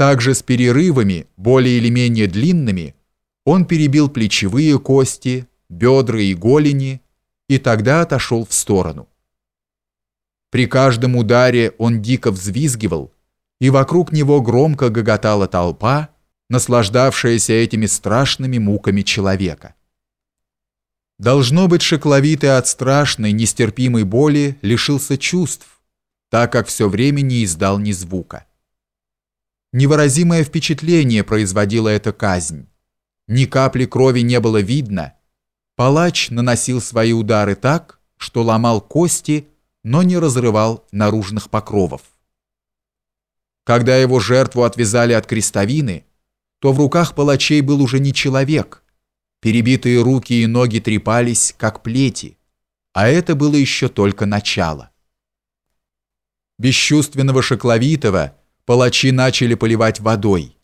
Также с перерывами, более или менее длинными, он перебил плечевые кости, бедра и голени, и тогда отошел в сторону. При каждом ударе он дико взвизгивал, и вокруг него громко гоготала толпа, наслаждавшаяся этими страшными муками человека. Должно быть, шекловитый от страшной, нестерпимой боли лишился чувств, так как все время не издал ни звука. Невыразимое впечатление производила эта казнь. Ни капли крови не было видно. Палач наносил свои удары так, что ломал кости, но не разрывал наружных покровов. Когда его жертву отвязали от крестовины, то в руках палачей был уже не человек. Перебитые руки и ноги трепались, как плети, а это было еще только начало. Бесчувственного Шекловитого палачи начали поливать водой.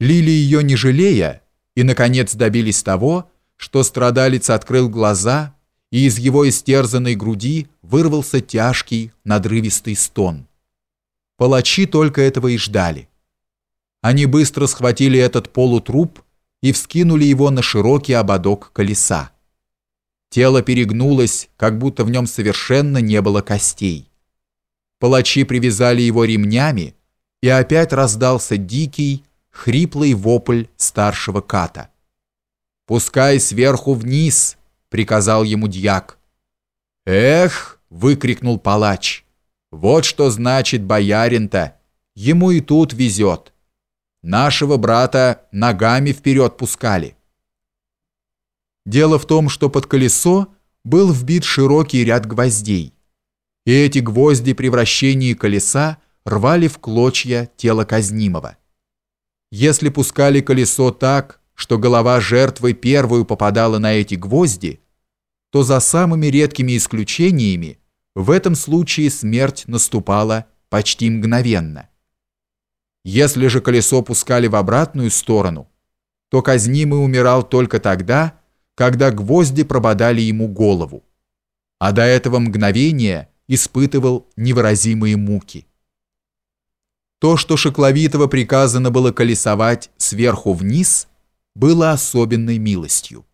Лили ее не жалея, и, наконец, добились того, что страдалец открыл глаза, и из его истерзанной груди вырвался тяжкий, надрывистый стон. Палачи только этого и ждали. Они быстро схватили этот полутруп и вскинули его на широкий ободок колеса. Тело перегнулось, как будто в нем совершенно не было костей. Палачи привязали его ремнями, и опять раздался дикий, хриплый вопль старшего ката. «Пускай сверху вниз!» — приказал ему дьяк. «Эх!» — выкрикнул палач. «Вот что значит боярин-то! Ему и тут везет!» Нашего брата ногами вперед пускали. Дело в том, что под колесо был вбит широкий ряд гвоздей, и эти гвозди при вращении колеса рвали в клочья тело казнимого. Если пускали колесо так, что голова жертвы первую попадала на эти гвозди, то за самыми редкими исключениями в этом случае смерть наступала почти мгновенно. Если же колесо пускали в обратную сторону, то казнимый умирал только тогда, когда гвозди прободали ему голову, а до этого мгновения испытывал невыразимые муки. То, что Шекловитова приказано было колесовать сверху вниз, было особенной милостью.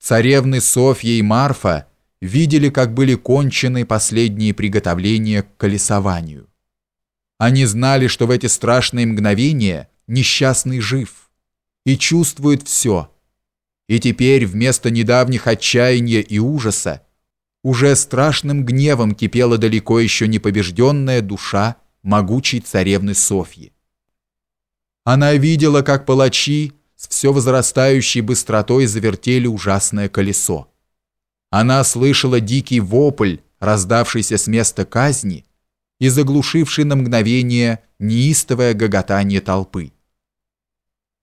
Царевны Софья и Марфа видели, как были кончены последние приготовления к колесованию. Они знали, что в эти страшные мгновения несчастный жив и чувствует все. И теперь вместо недавних отчаяния и ужаса уже страшным гневом кипела далеко еще не побежденная душа могучей царевны Софьи. Она видела, как палачи с все возрастающей быстротой завертели ужасное колесо. Она слышала дикий вопль, раздавшийся с места казни, и заглушивший на мгновение неистовое гоготание толпы.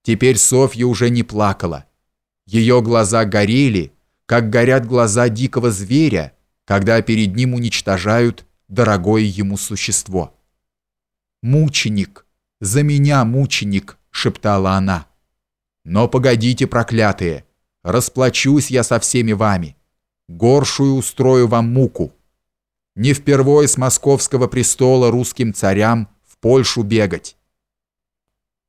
Теперь Софья уже не плакала. Ее глаза горели, как горят глаза дикого зверя, когда перед ним уничтожают дорогое ему существо. «Мученик! За меня, мученик!» — шептала она. «Но погодите, проклятые! Расплачусь я со всеми вами! Горшую устрою вам муку!» не впервой с московского престола русским царям в Польшу бегать.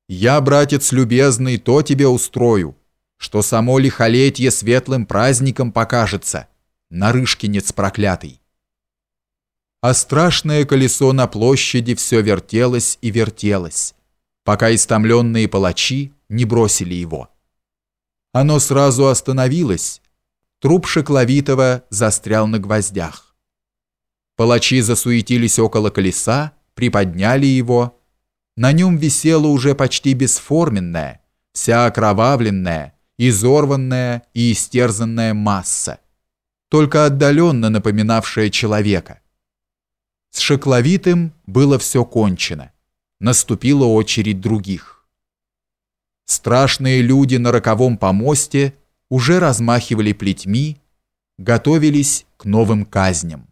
Я, братец любезный, то тебе устрою, что само лихолетье светлым праздником покажется, нарышкинец проклятый. А страшное колесо на площади все вертелось и вертелось, пока истомленные палачи не бросили его. Оно сразу остановилось, труп Шекловитова застрял на гвоздях. Палачи засуетились около колеса, приподняли его. На нем висела уже почти бесформенная, вся окровавленная, изорванная и истерзанная масса, только отдаленно напоминавшая человека. С Шекловитым было все кончено. Наступила очередь других. Страшные люди на роковом помосте уже размахивали плетьми, готовились к новым казням.